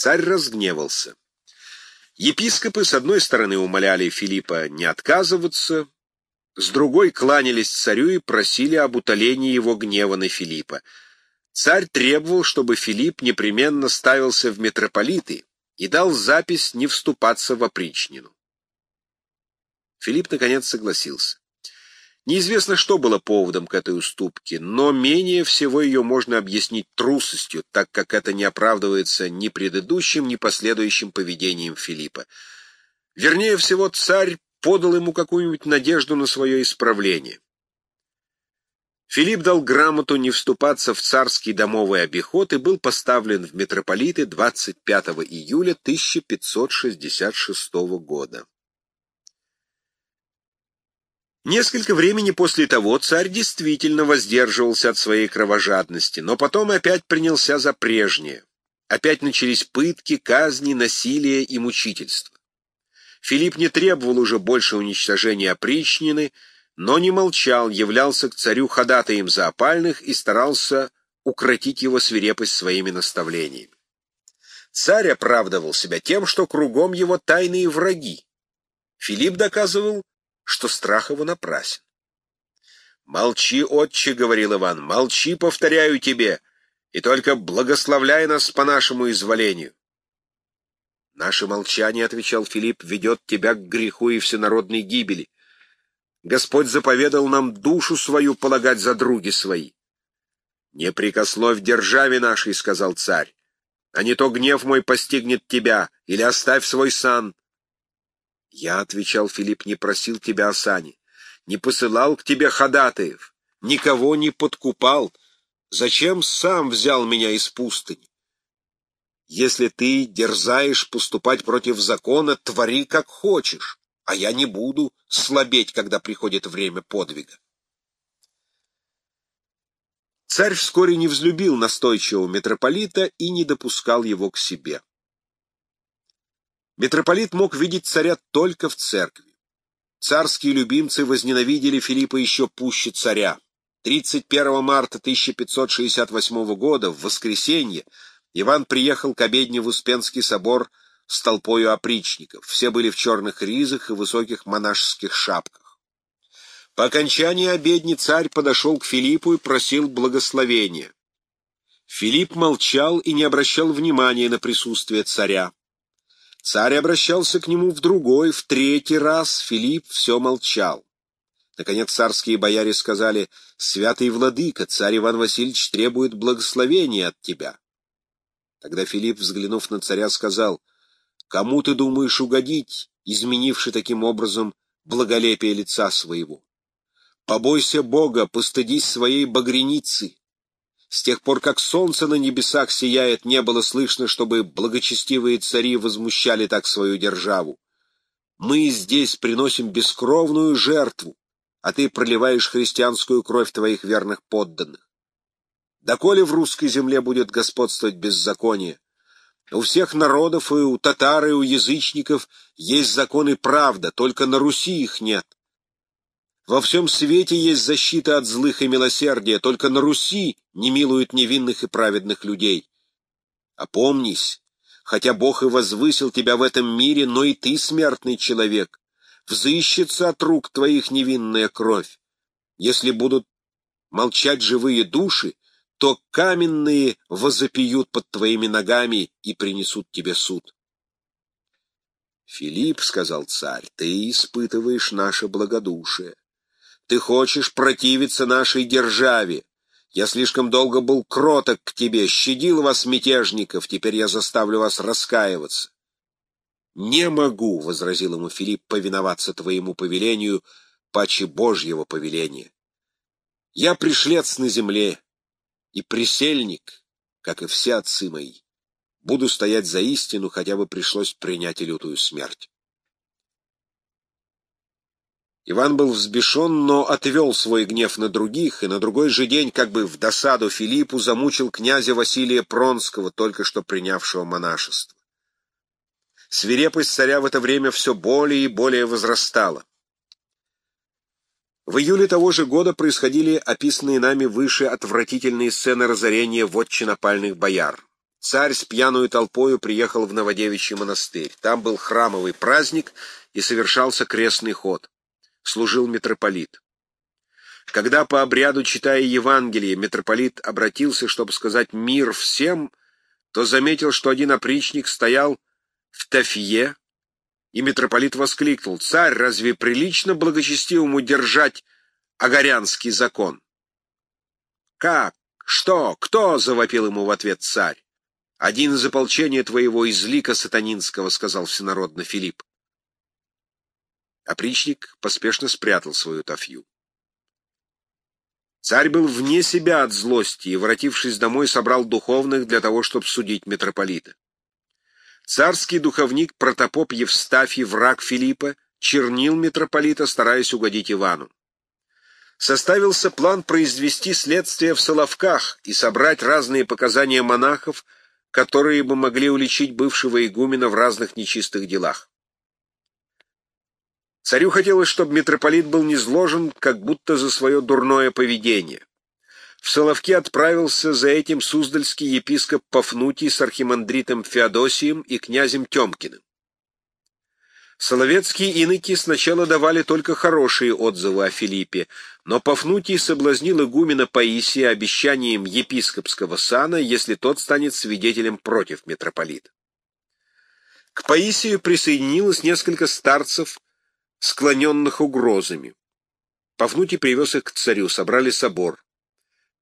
Царь разгневался. Епископы, с одной стороны, умоляли Филиппа не отказываться, с другой кланялись царю и просили об утолении его гнева на Филиппа. Царь требовал, чтобы Филипп непременно ставился в митрополиты и дал запись не вступаться в опричнину. Филипп, наконец, согласился. Неизвестно, что было поводом к этой уступке, но менее всего ее можно объяснить трусостью, так как это не оправдывается ни предыдущим, ни последующим поведением Филиппа. Вернее всего, царь подал ему какую-нибудь надежду на свое исправление. Филипп дал грамоту не вступаться в царский домовый обиход и был поставлен в митрополиты 25 июля 1566 года. Несколько времени после того царь действительно воздерживался от своей кровожадности, но потом опять принялся за прежнее. Опять начались пытки, казни, насилие и мучительство. Филипп не требовал уже больше уничтожения опричнины, но не молчал, являлся к царю ходатаем за опальных и старался укротить его свирепость своими наставлениями. Царь оправдывал себя тем, что кругом его тайные враги. Филипп доказывал, что страх его напрасен. «Молчи, отче», — говорил Иван, — «молчи, повторяю тебе, и только благословляй нас по нашему изволению». «Наше молчание, — отвечал Филипп, — ведет тебя к греху и всенародной гибели. Господь заповедал нам душу свою полагать за други свои». «Не прикословь державе нашей», — сказал царь, — «а не то гнев мой постигнет тебя, или оставь свой сан». Я, — отвечал Филипп, — не просил тебя о сане, не посылал к тебе ходатаев, никого не подкупал. Зачем сам взял меня из пустыни? Если ты дерзаешь поступать против закона, твори как хочешь, а я не буду слабеть, когда приходит время подвига. Царь вскоре не взлюбил настойчивого митрополита и не допускал его к себе. Митрополит мог видеть царя только в церкви. Царские любимцы возненавидели Филиппа еще пуще царя. 31 марта 1568 года, в воскресенье, Иван приехал к обедне в Успенский собор с толпою опричников. Все были в черных ризах и высоких монашеских шапках. По окончании обедни царь подошел к Филиппу и просил благословения. Филипп молчал и не обращал внимания на присутствие царя. Царь обращался к нему в другой, в третий раз, Филипп все молчал. Наконец царские бояре сказали, «Святый владыка, царь Иван Васильевич требует благословения от тебя». Тогда Филипп, взглянув на царя, сказал, «Кому ты думаешь угодить, изменивший таким образом благолепие лица своего? Побойся Бога, постыдись своей багреницы. С тех пор, как солнце на небесах сияет, не было слышно, чтобы благочестивые цари возмущали так свою державу. Мы здесь приносим бескровную жертву, а ты проливаешь христианскую кровь твоих верных подданных. Доколе в русской земле будет господствовать беззаконие? У всех народов, и у татар, и у язычников есть закон и правда, только на Руси их нет. Во всем свете есть защита от злых и милосердия, только на Руси не милуют невинных и праведных людей. Опомнись, хотя Бог и возвысил тебя в этом мире, но и ты, смертный человек, взыщется от рук твоих невинная кровь. Если будут молчать живые души, то каменные возопьют под твоими ногами и принесут тебе суд. «Филипп, — сказал царь, — ты испытываешь наше благодушие. Ты хочешь противиться нашей державе. Я слишком долго был кроток к тебе, щадил вас, мятежников, теперь я заставлю вас раскаиваться. «Не могу», — возразил ему Филипп, — «повиноваться твоему повелению, паче Божьего повеления. Я пришлец на земле и присельник, как и все отцы мои. Буду стоять за истину, хотя бы пришлось принять и лютую смерть». Иван был взбешен, но отвел свой гнев на других, и на другой же день, как бы в досаду Филиппу, замучил князя Василия Пронского, только что принявшего монашество. Свирепость царя в это время все более и более возрастала. В июле того же года происходили описанные нами выше отвратительные сцены разорения вотчин опальных бояр. Царь с пьяную толпою приехал в Новодевичий монастырь. Там был храмовый праздник и совершался крестный ход. Служил митрополит. Когда по обряду, читая Евангелие, митрополит обратился, чтобы сказать «мир всем», то заметил, что один опричник стоял в тафье, и митрополит воскликнул «Царь, разве прилично благочестивому держать огорянский закон?» «Как? Что? Кто?» — завопил ему в ответ царь. «Один из ополчения твоего из лика сатанинского», — сказал всенародно Филипп. Опричник поспешно спрятал свою тафью. Царь был вне себя от злости и, воротившись домой, собрал духовных для того, чтобы судить митрополита. Царский духовник протопоп Евстафий, враг Филиппа, чернил митрополита, стараясь угодить Ивану. Составился план произвести следствие в Соловках и собрать разные показания монахов, которые бы могли уличить бывшего игумена в разных нечистых делах. Царю хотелось, чтобы митрополит был низложен, как будто за свое дурное поведение. В Соловки отправился за этим суздальский епископ Пафнутий с архимандритом Феодосием и князем Темкиным. Соловецкие иноки сначала давали только хорошие отзывы о Филиппе, но Пафнутий соблазнил игумена Паисия обещанием епископского сана, если тот станет свидетелем против митрополита. К Паисию присоединилось несколько старцев, склоненных угрозами. Пафнутий привез их к царю, собрали собор.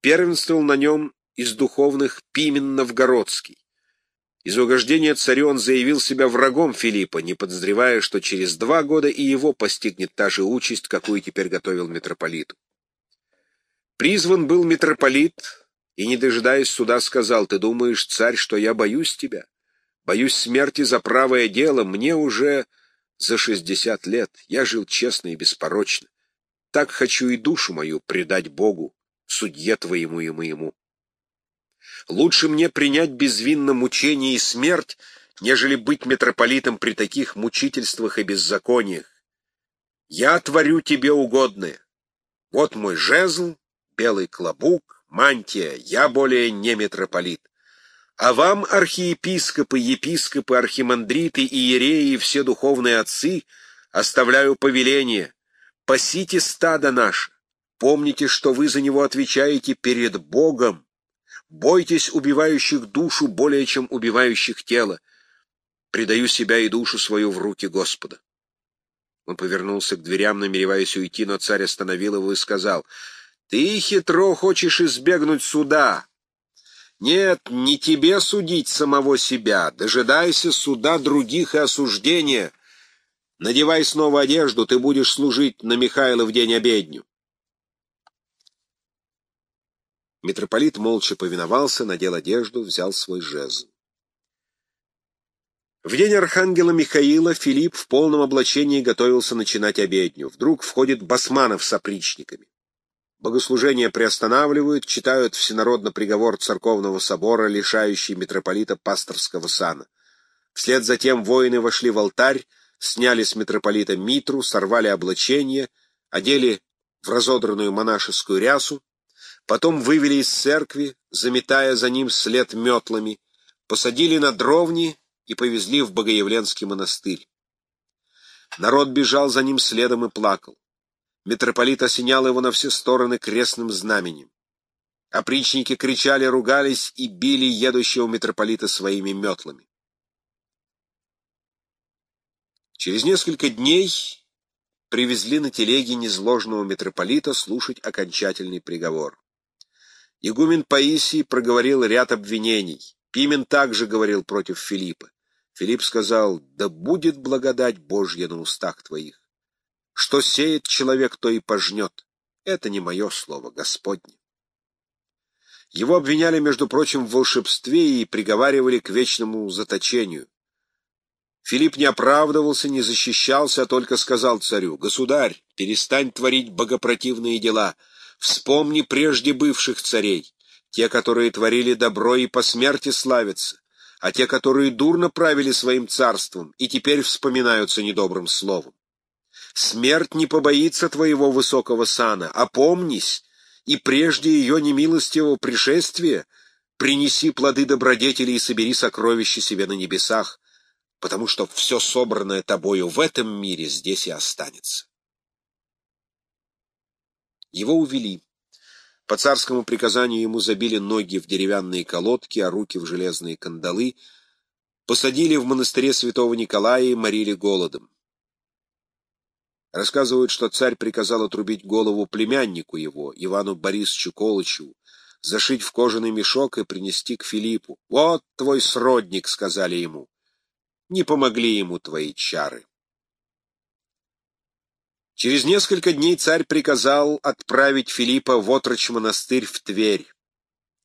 Первенствовал на нем из духовных Пимен Новгородский. Из угождения царю он заявил себя врагом Филиппа, не подозревая, что через два года и его постигнет та же участь, какую теперь готовил митрополиту. Призван был митрополит, и, не дожидаясь суда, сказал, «Ты думаешь, царь, что я боюсь тебя? Боюсь смерти за правое дело, мне уже за шестьдесят лет, я жил честно и беспорочно. Так хочу и душу мою предать Богу, судье твоему и моему». Лучше мне принять безвинно мучение и смерть, нежели быть митрополитом при таких мучительствах и беззакониях. Я творю тебе угодное. Вот мой жезл, белый клобук, мантия, я более не митрополит. А вам, архиепископы, епископы, архимандриты, иереи и все духовные отцы, оставляю повеление. Пасите стадо наше. Помните, что вы за него отвечаете перед Богом. Бойтесь убивающих душу более, чем убивающих тело. Предаю себя и душу свою в руки Господа. Он повернулся к дверям, намереваясь уйти, но царь остановил его и сказал, «Ты хитро хочешь избегнуть суда. Нет, не тебе судить самого себя. Дожидайся суда других и осуждения. Надевай снова одежду, ты будешь служить на Михаила в день обедню». Митрополит молча повиновался, надел одежду, взял свой жезл. В день архангела Михаила Филипп в полном облачении готовился начинать обедню. Вдруг входит Басманов с опричниками. Богослужения приостанавливают, читают всенародно приговор церковного собора, лишающий митрополита пасторского сана. Вслед за тем воины вошли в алтарь, сняли с митрополита митру, сорвали облачение, одели в разодранную монашескую рясу, Потом вывели из церкви, заметая за ним след метлами, посадили на дровни и повезли в Богоявленский монастырь. Народ бежал за ним следом и плакал. Митрополит осенял его на все стороны крестным знаменем. Опричники кричали, ругались и били едущего митрополита своими метлами. Через несколько дней привезли на телеге незложного митрополита слушать окончательный приговор. Игумен Паисий проговорил ряд обвинений. Пимен также говорил против Филиппа. Филипп сказал, «Да будет благодать Божья на устах твоих. Что сеет человек, то и пожнет. Это не мое слово, Господне». Его обвиняли, между прочим, в волшебстве и приговаривали к вечному заточению. Филипп не оправдывался, не защищался, а только сказал царю, «Государь, перестань творить богопротивные дела». Вспомни прежде бывших царей, те, которые творили добро и по смерти славятся, а те, которые дурно правили своим царством и теперь вспоминаются недобрым словом. Смерть не побоится твоего высокого сана, опомнись, и прежде ее немилостивого пришествия принеси плоды добродетели и собери сокровища себе на небесах, потому что все собранное тобою в этом мире здесь и останется. Его увели. По царскому приказанию ему забили ноги в деревянные колодки, а руки в железные кандалы, посадили в монастыре святого Николая и морили голодом. Рассказывают, что царь приказал отрубить голову племяннику его, Ивану Борисовичу Колычеву, зашить в кожаный мешок и принести к Филиппу. «Вот твой сродник», — сказали ему. Не помогли ему твои чары. Через несколько дней царь приказал отправить Филиппа в отрочь монастырь в Тверь.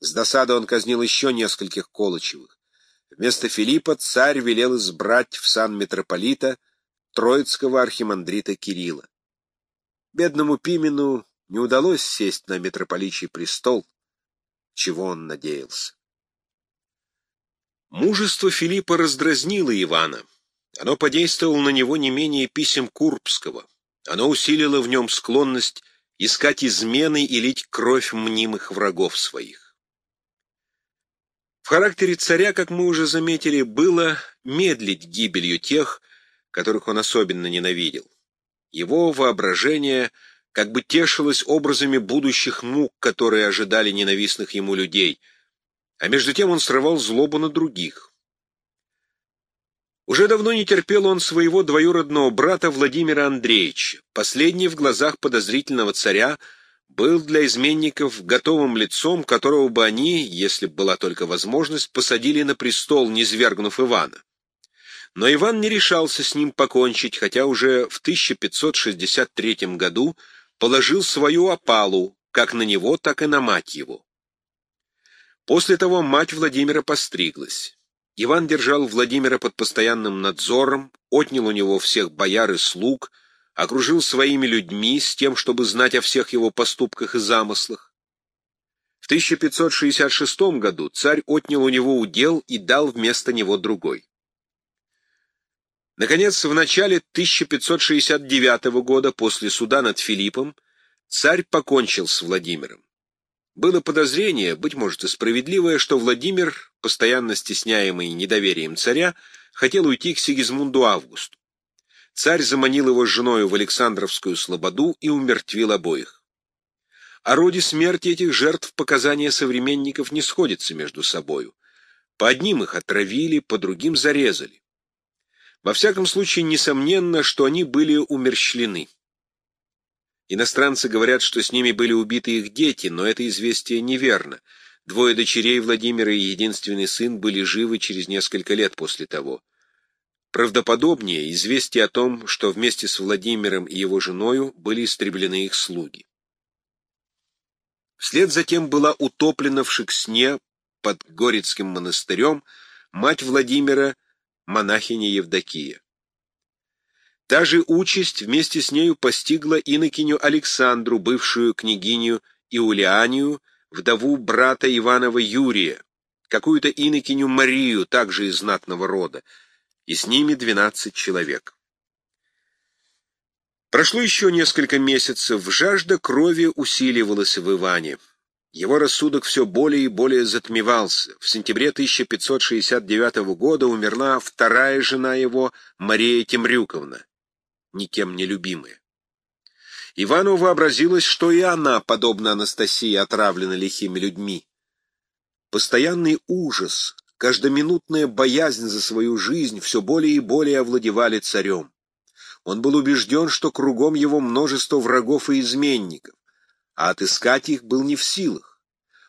С досады он казнил еще нескольких Колычевых. Вместо Филиппа царь велел избрать в сан митрополита троицкого архимандрита Кирилла. Бедному Пимену не удалось сесть на митрополичий престол, чего он надеялся. Мужество Филиппа раздразнило Ивана. Оно подействовало на него не менее писем Курбского. Оно усилило в нем склонность искать измены и лить кровь мнимых врагов своих. В характере царя, как мы уже заметили, было медлить гибелью тех, которых он особенно ненавидел. Его воображение как бы тешилось образами будущих мук, которые ожидали ненавистных ему людей, а между тем он срывал злобу на других. Уже давно не терпел он своего двоюродного брата Владимира Андреевича. Последний в глазах подозрительного царя был для изменников готовым лицом, которого бы они, если б была только возможность, посадили на престол, не свергнув Ивана. Но Иван не решался с ним покончить, хотя уже в 1563 году положил свою опалу как на него, так и на мать его. После того мать Владимира постриглась. Иван держал Владимира под постоянным надзором, отнял у него всех бояр и слуг, окружил своими людьми с тем, чтобы знать о всех его поступках и замыслах. В 1566 году царь отнял у него удел и дал вместо него другой. Наконец, в начале 1569 года, после суда над Филиппом, царь покончил с Владимиром. Было подозрение, быть может и справедливое, что Владимир, постоянно стесняемый недоверием царя, хотел уйти к Сигизмунду Августу. Царь заманил его с женою в Александровскую слободу и умертвил обоих. О роде смерти этих жертв показания современников не сходятся между собою. По одним их отравили, по другим зарезали. Во всяком случае, несомненно, что они были умерщвлены. Иностранцы говорят, что с ними были убиты их дети, но это известие неверно. Двое дочерей Владимира и единственный сын были живы через несколько лет после того. Правдоподобнее известие о том, что вместе с Владимиром и его женою были истреблены их слуги. Вслед затем была утоплена в Шексне под Горецким монастырем мать Владимира, монахиня Евдокия. Та же участь вместе с нею постигла инокиню Александру, бывшую княгиню Иулианию, вдову брата Иванова Юрия, какую-то инокиню Марию, также из знатного рода, и с ними двенадцать человек. Прошло еще несколько месяцев, жажда крови усиливалась в Иване. Его рассудок все более и более затмевался. В сентябре 1569 года умерла вторая жена его, Мария Темрюковна никем не любимая. Ивану вообразилось, что и она, подобно Анастасии, отравлена лихими людьми. Постоянный ужас, каждоминутная боязнь за свою жизнь все более и более овладевали царем. Он был убежден, что кругом его множество врагов и изменников, а отыскать их был не в силах.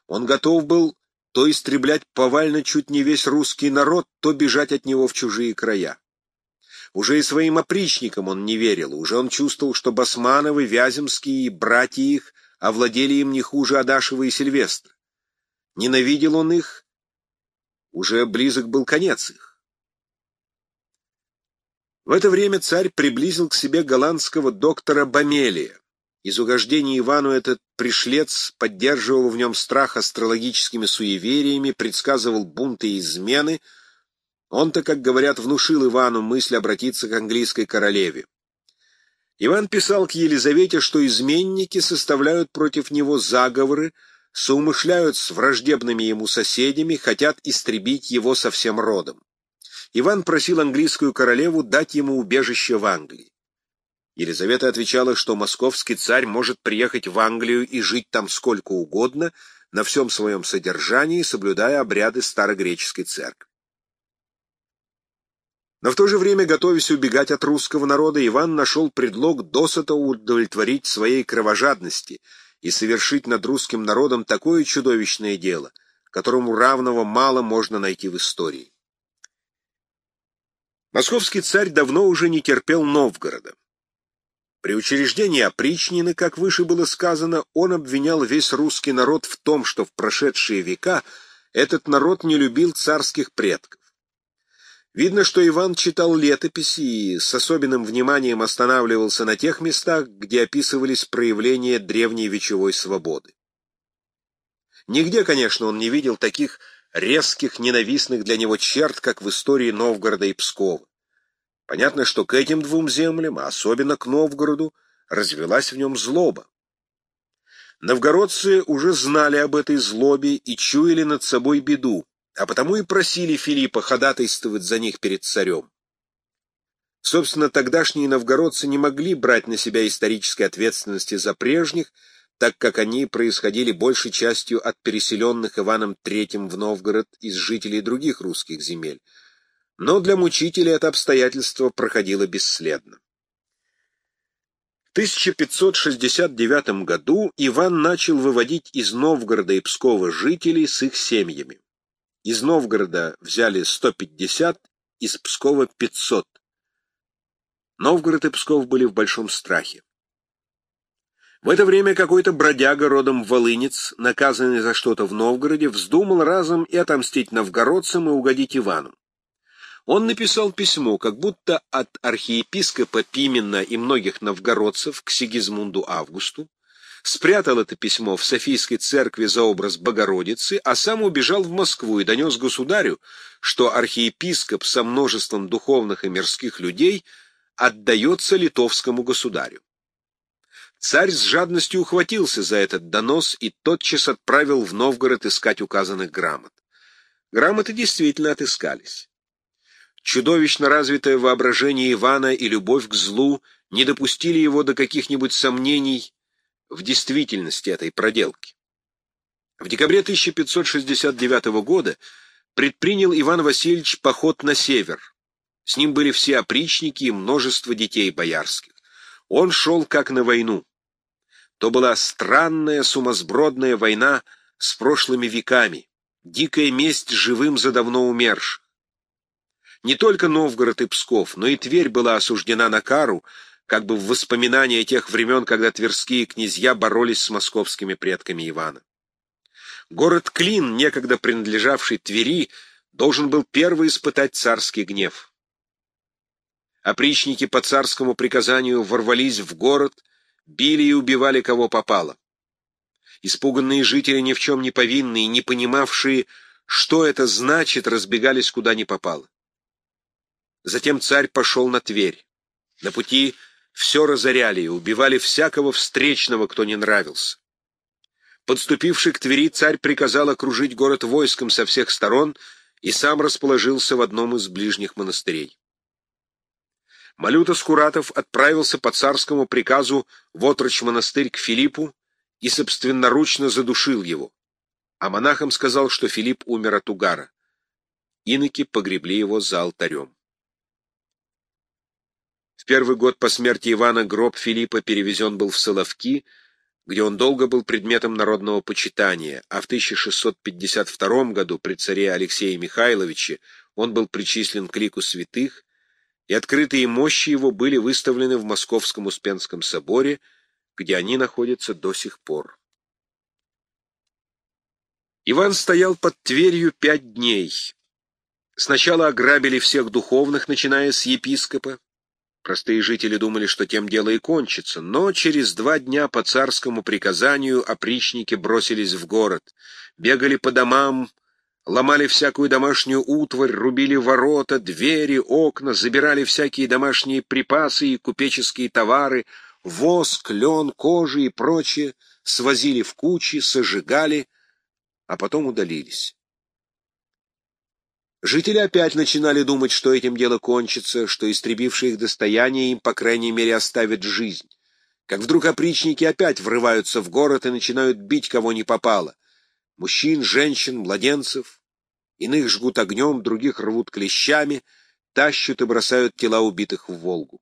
Он готов был то истреблять повально чуть не весь русский народ, то бежать от него в чужие края. Уже и своим опричникам он не верил, уже он чувствовал, что Басмановы, Вяземские и братья их овладели им не хуже Адашева и Сильвестра. Ненавидел он их, уже близок был конец их. В это время царь приблизил к себе голландского доктора Бамелия. Из угождения Ивану этот пришлец поддерживал в нем страх астрологическими суевериями, предсказывал бунты и измены — он-то, как говорят, внушил Ивану мысль обратиться к английской королеве. Иван писал к Елизавете, что изменники составляют против него заговоры, соумышляют с враждебными ему соседями, хотят истребить его со всем родом. Иван просил английскую королеву дать ему убежище в Англии. Елизавета отвечала, что московский царь может приехать в Англию и жить там сколько угодно, на всем своем содержании, соблюдая обряды старогреческой церкви. Но в то же время, готовясь убегать от русского народа, Иван нашел предлог досыта удовлетворить своей кровожадности и совершить над русским народом такое чудовищное дело, которому равного мало можно найти в истории. Московский царь давно уже не терпел Новгорода. При учреждении опричнины, как выше было сказано, он обвинял весь русский народ в том, что в прошедшие века этот народ не любил царских предков. Видно, что Иван читал летописи и с особенным вниманием останавливался на тех местах, где описывались проявления древней вечевой свободы. Нигде, конечно, он не видел таких резких, ненавистных для него черт, как в истории Новгорода и Пскова. Понятно, что к этим двум землям, а особенно к Новгороду, развелась в нем злоба. Новгородцы уже знали об этой злобе и чуяли над собой беду, а потому и просили Филиппа ходатайствовать за них перед царем. Собственно, тогдашние новгородцы не могли брать на себя исторической ответственности за прежних, так как они происходили большей частью от переселенных Иваном III в Новгород из жителей других русских земель, но для мучителя это обстоятельство проходило бесследно. В 1569 году Иван начал выводить из Новгорода и Пскова жителей с их семьями. Из Новгорода взяли 150, из Пскова 500. Новгород и Псков были в большом страхе. В это время какой-то бродяга родом волынец, наказанный за что-то в Новгороде, вздумал разом и отомстить новгородцам и угодить Ивану. Он написал письмо, как будто от архиепископа Пимена и многих новгородцев к Сигизмунду Августу, спрятал это письмо в Софийской церкви за образ Богородицы, а сам убежал в Москву и донес государю, что архиепископ со множеством духовных и мирских людей отдается литовскому государю. Царь с жадностью ухватился за этот донос и тотчас отправил в Новгород искать указанных грамот. Грамоты действительно отыскались. Чудовищно развитое воображение Ивана и любовь к злу не допустили его до каких-нибудь сомнений в действительности этой проделки. В декабре 1569 года предпринял Иван Васильевич поход на север. С ним были все опричники и множество детей боярских. Он шел как на войну. То была странная сумасбродная война с прошлыми веками, дикая месть живым за давно умерших. Не только Новгород и Псков, но и Тверь была осуждена на кару, как бы в воспоминания тех времен, когда тверские князья боролись с московскими предками Ивана. Город Клин, некогда принадлежавший Твери, должен был первый испытать царский гнев. Опричники по царскому приказанию ворвались в город, били и убивали кого попало. Испуганные жители, ни в чем не повинные, не понимавшие, что это значит, разбегались куда ни попало. Затем царь пошел на Тверь. На пути все разоряли и убивали всякого встречного, кто не нравился. Подступивший к Твери, царь приказал окружить город войском со всех сторон и сам расположился в одном из ближних монастырей. Малюта Скуратов отправился по царскому приказу в отрочь монастырь к Филиппу и собственноручно задушил его, а монахам сказал, что Филипп умер от угара. Иноки погребли его за алтарем. В первый год по смерти Ивана гроб Филиппа перевезен был в Соловки, где он долго был предметом народного почитания, а в 1652 году при царе Алексее Михайловиче он был причислен к лику святых, и открытые мощи его были выставлены в Московском Успенском соборе, где они находятся до сих пор. Иван стоял под Тверью пять дней. Сначала ограбили всех духовных, начиная с епископа, Простые жители думали, что тем дело и кончится, но через два дня по царскому приказанию опричники бросились в город, бегали по домам, ломали всякую домашнюю утварь, рубили ворота, двери, окна, забирали всякие домашние припасы и купеческие товары, воск, лен, кожи и прочее, свозили в кучи, сожигали, а потом удалились. Жители опять начинали думать, что этим дело кончится, что истребившие их достояние им, по крайней мере, оставит жизнь. Как вдруг опричники опять врываются в город и начинают бить кого ни попало. Мужчин, женщин, младенцев. Иных жгут огнем, других рвут клещами, тащут и бросают тела убитых в Волгу.